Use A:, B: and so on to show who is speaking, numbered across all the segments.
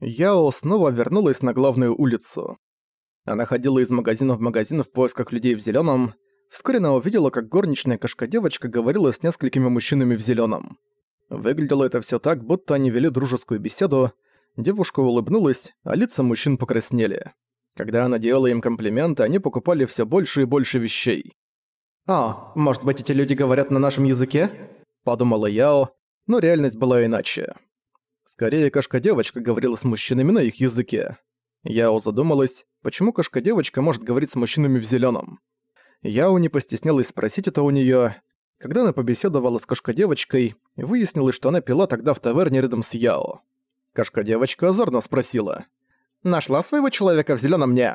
A: Яо снова вернулась на главную улицу. Она ходила из магазина в магазин в поисках людей в зелёном. Вскоре она увидела, как горничная кошка-девочка говорила с несколькими мужчинами в зелёном. Выглядело это всё так, будто они вели дружескую беседу. Девушка улыбнулась, а лица мужчин покраснели. Когда она делала им комплименты, они покупали всё больше и больше вещей. «А, может быть, эти люди говорят на нашем языке?» – подумала Яо, но реальность была иначе. Скорее, кошка-девочка говорила с мужчинами на их языке. Яо задумалась, почему кошка-девочка может говорить с мужчинами в зелёном. Яо не постеснялась спросить это у неё. Когда она побеседовала с кошка-девочкой, выяснилось, что она пила тогда в таверне рядом с Яо. Кошка-девочка озорно спросила. «Нашла своего человека в зелёном не?»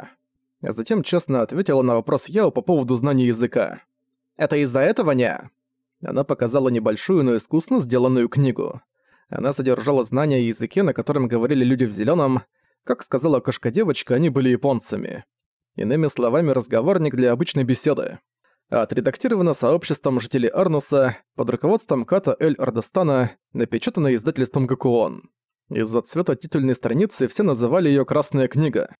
A: А затем честно ответила на вопрос Яо по поводу знания языка. «Это из-за этого не?» Она показала небольшую, но искусно сделанную книгу. Она содержала знания о языке, на котором говорили люди в зелёном. Как сказала кошка-девочка, они были японцами. Иными словами, разговорник для обычной беседы. Отредактировано сообществом жителей Арнуса под руководством Ката Эль Ардастана, напечатано издательством Гакуон. Из-за цвета титульной страницы все называли её «Красная книга».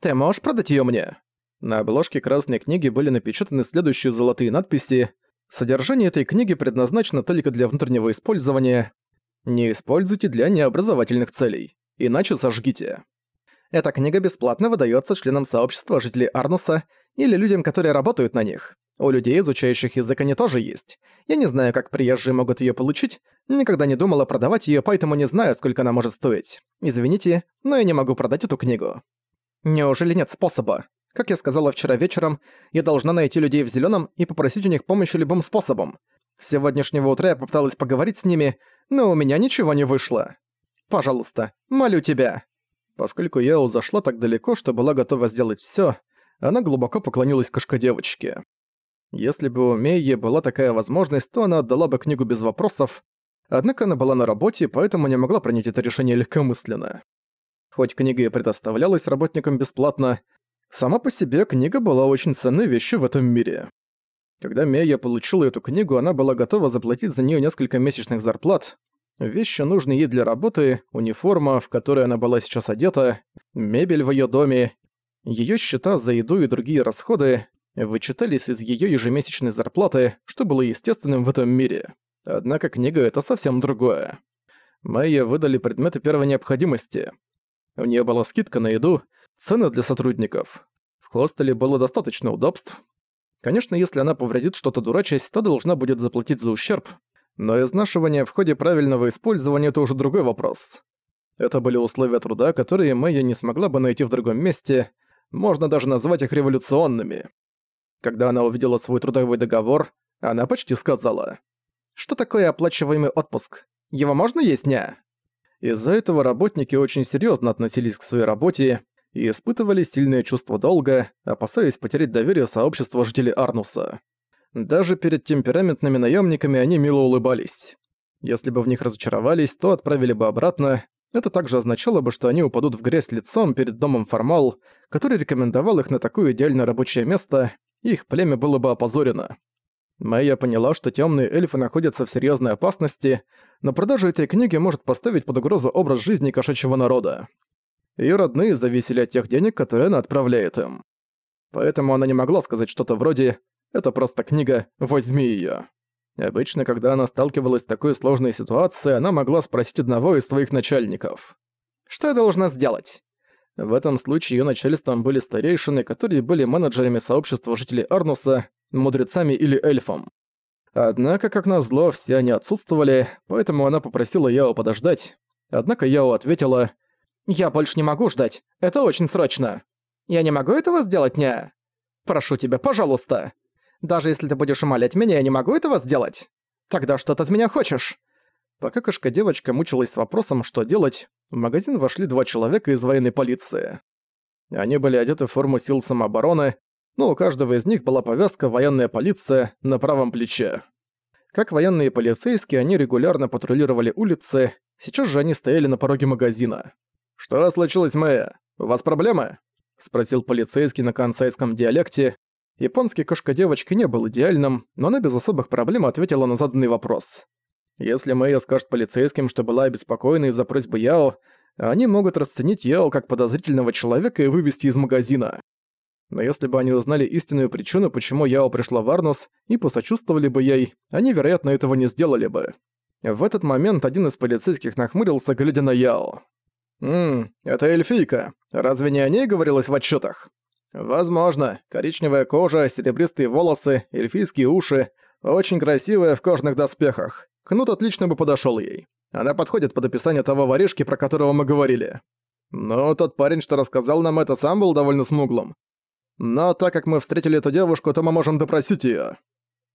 A: «Ты можешь продать её мне?» На обложке красной книги были напечатаны следующие золотые надписи «Содержание этой книги предназначено только для внутреннего использования. Не используйте для необразовательных целей, иначе сожгите. Эта книга бесплатно выдается членам сообщества жителей Арнуса или людям, которые работают на них. У людей, изучающих язык, они тоже есть. Я не знаю, как приезжие могут ее получить, никогда не думала продавать ее, поэтому не знаю, сколько она может стоить. Извините, но я не могу продать эту книгу. Неужели нет способа? Как я сказала вчера вечером, я должна найти людей в зеленом и попросить у них помощи любым способом. С сегодняшнего утра я попыталась поговорить с ними, но у меня ничего не вышло. Пожалуйста, молю тебя». Поскольку Яо зашла так далеко, что была готова сделать всё, она глубоко поклонилась кошка-девочке. Если бы у Мейи была такая возможность, то она отдала бы книгу без вопросов, однако она была на работе, поэтому не могла принять это решение легкомысленно. Хоть книга и предоставлялась работникам бесплатно, сама по себе книга была очень ценной вещью в этом мире. Когда Мея получила эту книгу, она была готова заплатить за нее несколько месячных зарплат. Вещи нужны ей для работы, униформа, в которой она была сейчас одета, мебель в ее доме, ее счета за еду и другие расходы вычитались из ее ежемесячной зарплаты, что было естественным в этом мире. Однако книга — это совсем другое. Майе выдали предметы первой необходимости. У нее была скидка на еду, цены для сотрудников. В хостеле было достаточно удобств, Конечно, если она повредит что-то дурачась, то должна будет заплатить за ущерб, но изнашивание в ходе правильного использования – это уже другой вопрос. Это были условия труда, которые Мэйя не смогла бы найти в другом месте, можно даже назвать их революционными. Когда она увидела свой трудовой договор, она почти сказала. «Что такое оплачиваемый отпуск? Его можно есть, не?» Из-за этого работники очень серьезно относились к своей работе и испытывали сильное чувство долга, опасаясь потерять доверие сообщества жителей Арнуса. Даже перед темпераментными наемниками они мило улыбались. Если бы в них разочаровались, то отправили бы обратно. Это также означало бы, что они упадут в грязь лицом перед домом Формал, который рекомендовал их на такое идеальное рабочее место, и их племя было бы опозорено. Майя поняла, что темные эльфы находятся в серьезной опасности, но продажа этой книги может поставить под угрозу образ жизни кошачьего народа. Её родные зависели от тех денег, которые она отправляет им. Поэтому она не могла сказать что-то вроде «это просто книга, возьми её». Обычно, когда она сталкивалась с такой сложной ситуацией, она могла спросить одного из своих начальников. «Что я должна сделать?» В этом случае её начальством были старейшины, которые были менеджерами сообщества жителей Арнуса, мудрецами или эльфом. Однако, как назло, все они отсутствовали, поэтому она попросила Яо подождать. Однако Яо ответила «Я больше не могу ждать. Это очень срочно. Я не могу этого сделать, не? Прошу тебя, пожалуйста. Даже если ты будешь умолять меня, я не могу этого сделать. Тогда что ты от меня хочешь?» Пока кошка-девочка мучилась с вопросом, что делать, в магазин вошли два человека из военной полиции. Они были одеты в форму сил самообороны, но у каждого из них была повязка «Военная полиция» на правом плече. Как военные полицейские, они регулярно патрулировали улицы, сейчас же они стояли на пороге магазина. «Что случилось, Мэя? У вас проблемы?» — спросил полицейский на консайском диалекте. Японский кошка-девочки не был идеальным, но она без особых проблем ответила на заданный вопрос. Если Мэя скажет полицейским, что была обеспокоена из-за просьбы Яо, они могут расценить Яо как подозрительного человека и вывести из магазина. Но если бы они узнали истинную причину, почему Яо пришла в Арнус, и посочувствовали бы ей, они, вероятно, этого не сделали бы. В этот момент один из полицейских нахмурился, глядя на Яо. «Ммм, это эльфийка. Разве не о ней говорилось в отчетах? «Возможно. Коричневая кожа, серебристые волосы, эльфийские уши. Очень красивая в кожных доспехах. Кнут отлично бы подошел ей. Она подходит под описание того воришки, про которого мы говорили. Но тот парень, что рассказал нам это, сам был довольно смуглым. Но так как мы встретили эту девушку, то мы можем допросить ее.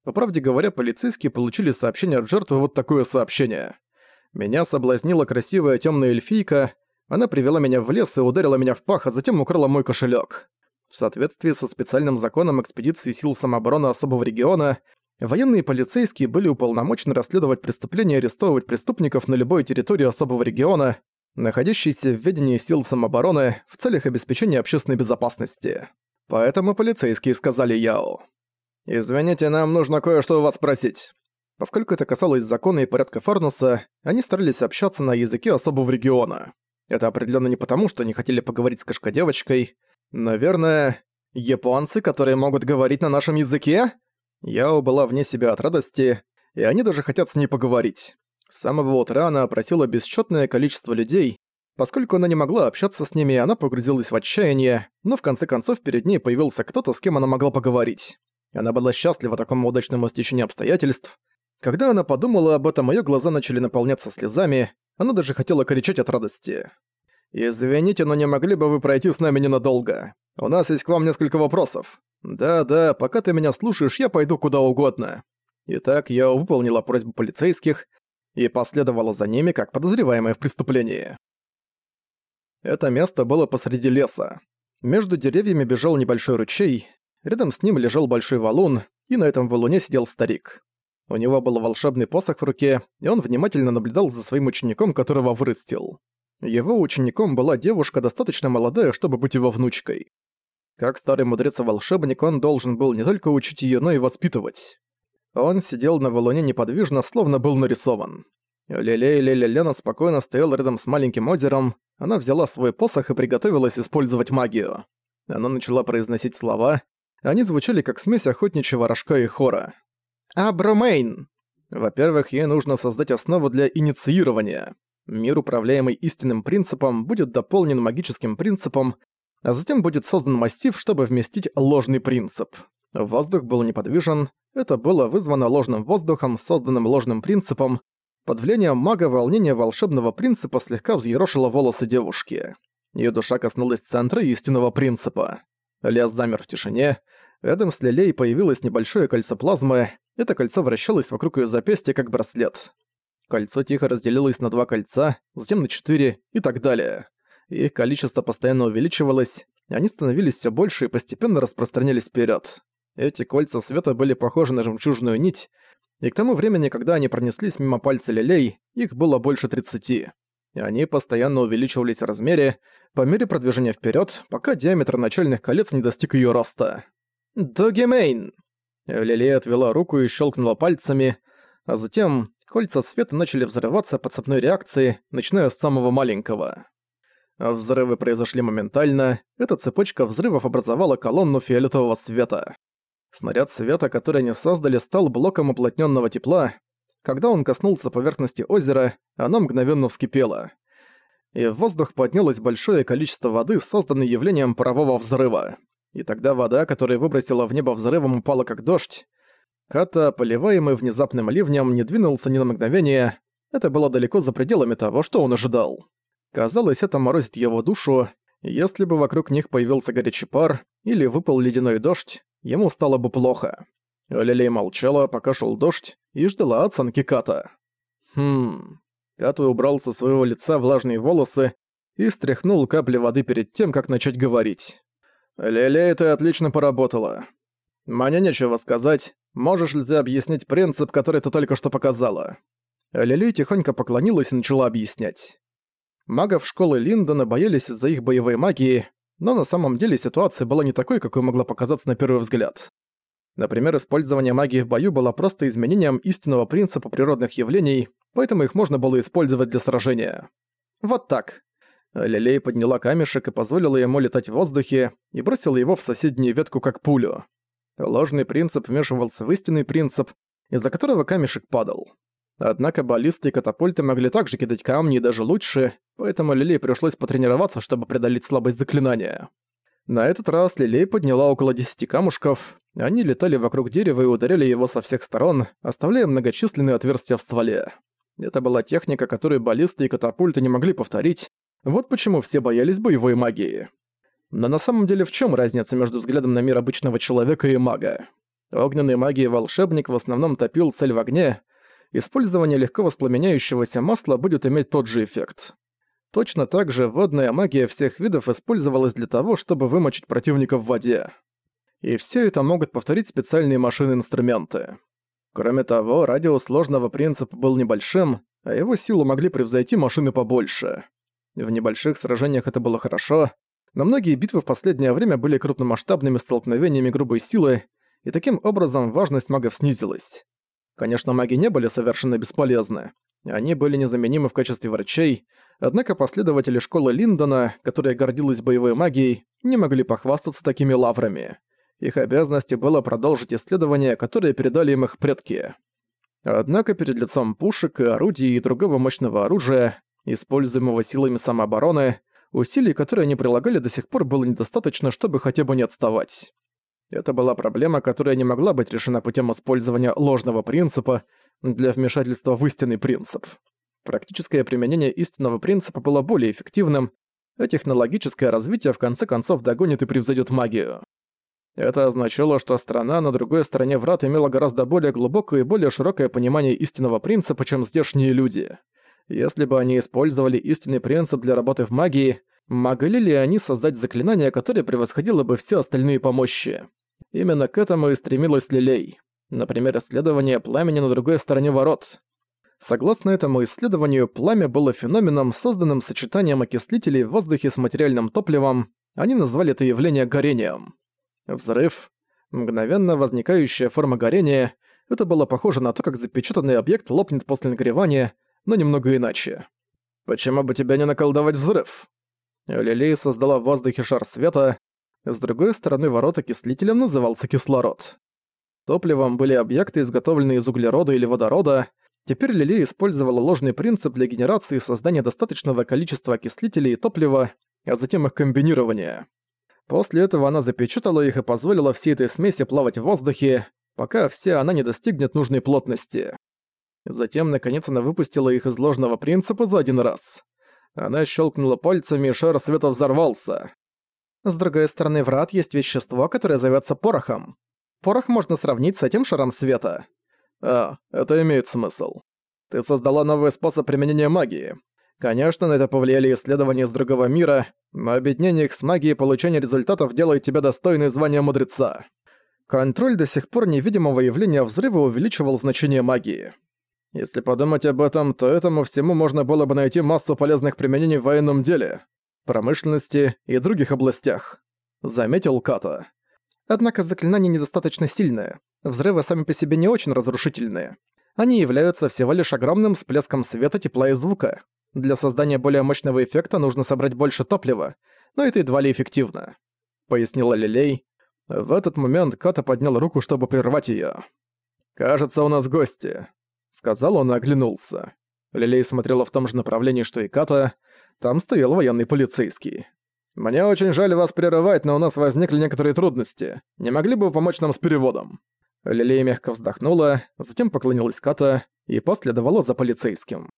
A: По правде говоря, полицейские получили сообщение от жертвы вот такое сообщение. Меня соблазнила красивая темная эльфийка, она привела меня в лес и ударила меня в пах, а затем украла мой кошелек. В соответствии со специальным законом экспедиции сил самообороны особого региона, военные полицейские были уполномочены расследовать преступления и арестовывать преступников на любой территории особого региона, находящейся в ведении сил самообороны в целях обеспечения общественной безопасности. Поэтому полицейские сказали Яо. «Извините, нам нужно кое-что у вас спросить». Поскольку это касалось закона и порядка Фарнуса, они старались общаться на языке особого региона. Это определенно не потому, что они хотели поговорить с кошкодевочкой, Наверное, японцы, которые могут говорить на нашем языке? Яо была вне себя от радости, и они даже хотят с ней поговорить. С самого утра она опросила бесчетное количество людей. Поскольку она не могла общаться с ними, она погрузилась в отчаяние, но в конце концов перед ней появился кто-то, с кем она могла поговорить. Она была счастлива такому удачному стечению обстоятельств. Когда она подумала об этом, её глаза начали наполняться слезами, она даже хотела кричать от радости. «Извините, но не могли бы вы пройти с нами ненадолго? У нас есть к вам несколько вопросов. Да-да, пока ты меня слушаешь, я пойду куда угодно». Итак, я выполнила просьбу полицейских и последовала за ними как подозреваемая в преступлении. Это место было посреди леса. Между деревьями бежал небольшой ручей, рядом с ним лежал большой валун, и на этом валуне сидел старик. У него был волшебный посох в руке, и он внимательно наблюдал за своим учеником, которого вырастил. Его учеником была девушка достаточно молодая, чтобы быть его внучкой. Как старый мудрец и волшебник, он должен был не только учить её, но и воспитывать. Он сидел на валуне неподвижно, словно был нарисован. Леле Леля Лена спокойно стояла рядом с маленьким озером, она взяла свой посох и приготовилась использовать магию. Она начала произносить слова, они звучали как смесь охотничьего рожка и хора. «Абромейн!» Во-первых, ей нужно создать основу для инициирования. Мир, управляемый истинным принципом, будет дополнен магическим принципом, а затем будет создан массив, чтобы вместить ложный принцип. Воздух был неподвижен, это было вызвано ложным воздухом, созданным ложным принципом. Под влиянием мага волнение волшебного принципа слегка взъерошило волосы девушки. Её душа коснулась центра истинного принципа. Лес замер в тишине. Рядом с Лилей появилось небольшое кольцо плазмы. Это кольцо вращалось вокруг её запястья, как браслет. Кольцо тихо разделилось на два кольца, затем на четыре и так далее. Их количество постоянно увеличивалось, они становились все больше и постепенно распространялись вперед. Эти кольца света были похожи на жемчужную нить, и к тому времени, когда они пронеслись мимо пальца лилей, их было больше 30. И они постоянно увеличивались в размере, по мере продвижения вперед, пока диаметр начальных колец не достиг ее роста. «Догемейн!» Лилей отвела руку и щелкнула пальцами, а затем Кольца света начали взрываться по цепной реакции, начиная с самого маленького. Взрывы произошли моментально, эта цепочка взрывов образовала колонну фиолетового света. Снаряд света, который они создали, стал блоком уплотненного тепла. Когда он коснулся поверхности озера, оно мгновенно вскипело. И в воздух поднялось большое количество воды, созданной явлением парового взрыва. И тогда вода, которая выбросила в небо взрывом, упала как дождь. Ката, поливаемый внезапным ливнем, не двинулся ни на мгновение. Это было далеко за пределами того, что он ожидал. Казалось, это морозит его душу. Если бы вокруг них появился горячий пар или выпал ледяной дождь, ему стало бы плохо. Лилей молчала, пока шел дождь, и ждала оценки Ката. Хм... Ката убрал со своего лица влажные волосы и стряхнул капли воды перед тем, как начать говорить. «Лилей, ты отлично поработала. Мне нечего сказать, Можешь ли ты объяснить принцип, который ты только что показала?» Лили тихонько поклонилась и начала объяснять. Магов школы Линдона боялись из-за их боевой магии, но на самом деле ситуация была не такой, какой могла показаться на первый взгляд. Например, использование магии в бою было просто изменением истинного принципа природных явлений, поэтому их можно было использовать для сражения. Вот так. Лилей подняла камешек и позволила ему летать в воздухе и бросила его в соседнюю ветку как пулю. Ложный принцип вмешивался в истинный принцип, из-за которого камешек падал. Однако баллисты и катапульты могли также кидать камни и даже лучше, поэтому Лилей пришлось потренироваться, чтобы преодолеть слабость заклинания. На этот раз Лилей подняла около десяти камушков, они летали вокруг дерева и ударяли его со всех сторон, оставляя многочисленные отверстия в стволе. Это была техника, которую баллисты и катапульты не могли повторить, вот почему все боялись боевой магии. Но на самом деле в чем разница между взглядом на мир обычного человека и мага? Огненной магией волшебник в основном топил цель в огне, использование легко воспламеняющегося масла будет иметь тот же эффект. Точно так же водная магия всех видов использовалась для того, чтобы вымочить противника в воде. И все это могут повторить специальные машины-инструменты. Кроме того, радиус сложного принципа был небольшим, а его силу могли превзойти машины побольше. В небольших сражениях это было хорошо, но многие битвы в последнее время были крупномасштабными столкновениями грубой силы, и таким образом важность магов снизилась. Конечно, маги не были совершенно бесполезны. Они были незаменимы в качестве врачей, однако последователи школы Линдона, которая гордилась боевой магией, не могли похвастаться такими лаврами. Их обязанностью было продолжить исследования, которые передали им их предки. Однако перед лицом пушек и орудий и другого мощного оружия используемого силами самообороны, усилий, которые они прилагали до сих пор, было недостаточно, чтобы хотя бы не отставать. Это была проблема, которая не могла быть решена путем использования ложного принципа для вмешательства в истинный принцип. Практическое применение истинного принципа было более эффективным, а технологическое развитие в конце концов догонит и превзойдет магию. Это означало, что страна на другой стороне врат имела гораздо более глубокое и более широкое понимание истинного принципа, чем здешние люди — если бы они использовали истинный принцип для работы в магии, могли ли они создать заклинание, которое превосходило бы все остальные помощи? Именно к этому и стремилась Лилей. Например, исследование пламени на другой стороне ворот. Согласно этому исследованию, пламя было феноменом, созданным сочетанием окислителей в воздухе с материальным топливом. Они назвали это явление горением. Взрыв. Мгновенно возникающая форма горения. Это было похоже на то, как запечатанный объект лопнет после нагревания, но немного иначе. «Почему бы тебя не наколдовать взрыв?» Лилей создала в воздухе шар света, с другой стороны ворот окислителем назывался кислород. Топливом были объекты, изготовленные из углерода или водорода. Теперь Лилей использовала ложный принцип для генерации и создания достаточного количества окислителей и топлива, а затем их комбинирования. После этого она запечатала их и позволила всей этой смеси плавать в воздухе, пока вся она не достигнет нужной плотности. Затем, наконец, она выпустила их из ложного принципа за один раз. Она щелкнула пальцами, и шар света взорвался. С другой стороны врат есть вещество, которое зовется порохом. Порох можно сравнить с этим шаром света. А, это имеет смысл. Ты создала новый способ применения магии. Конечно, на это повлияли исследования из другого мира, но объединение их с магией и получение результатов делает тебя достойной звания мудреца. Контроль до сих пор невидимого явления взрыва увеличивал значение магии. Если подумать об этом, то этому всему можно было бы найти массу полезных применений в военном деле, промышленности и других областях», — заметил Ката. Однако заклинания недостаточно сильные. Взрывы сами по себе не очень разрушительные. Они являются всего лишь огромным всплеском света, тепла и звука. Для создания более мощного эффекта нужно собрать больше топлива, но это едва ли эффективно», — пояснила Лилей. В этот момент Ката поднял руку, чтобы прервать её. «Кажется, у нас гости», сказал он и оглянулся. Лилей смотрела в том же направлении, что и Ката. Там стоял военный полицейский. «Мне очень жаль вас прерывать, но у нас возникли некоторые трудности. Не могли бы вы помочь нам с переводом?» Лилей мягко вздохнула, затем поклонилась Ката и последовала за полицейским.